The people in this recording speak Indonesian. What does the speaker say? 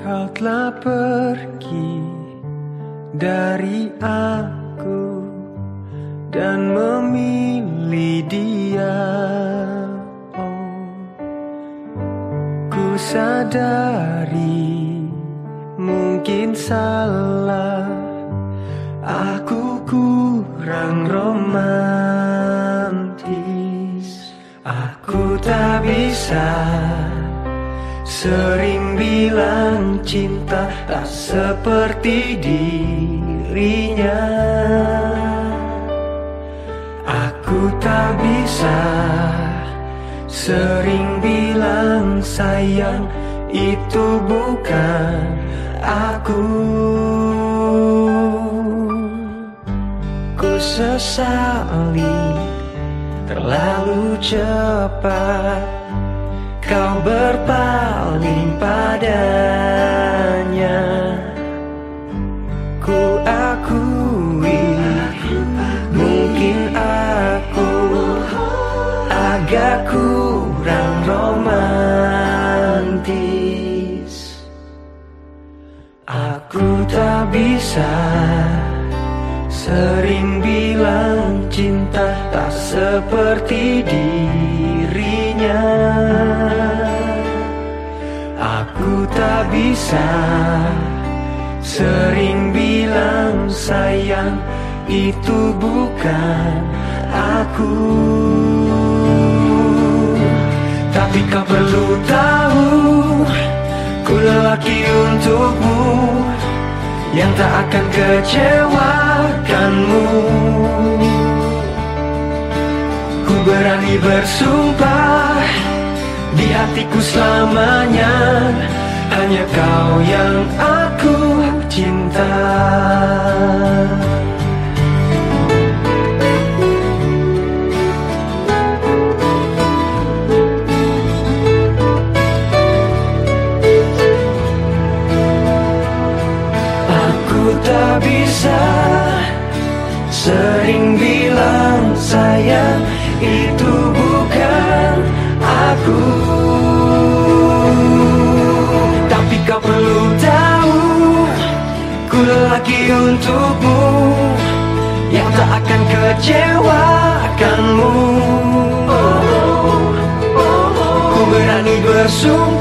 Kau telah pergi dari aku dan memilih dia. Oh, ku sadari mungkin salah aku kurang romantis. Aku tak bisa Sering bilang cinta tak seperti dirinya Aku tak bisa Sering bilang sayang itu bukan aku sesali terlalu cepat. Kau berpaling padanya. Ku akui Mungkin aku Agak kurang romantis. Aku tak bisa Sering bilang cinta tak seperti dirinya. Aku tak bisa. Sering bilang sayang itu bukan aku. Tapi kau perlu tahu Ku lelaki untukmu Yang tak akan kecewakanmu bersumpah Di hatiku selamanya. Hanya kau yang aku cinta. Aku tak bisa Sering bilang sayang itu bukan aku. Tapi kau perlu tahu Ku lelaki untukmu Yang tak akan kecewakanmu. Ku berani bersumpah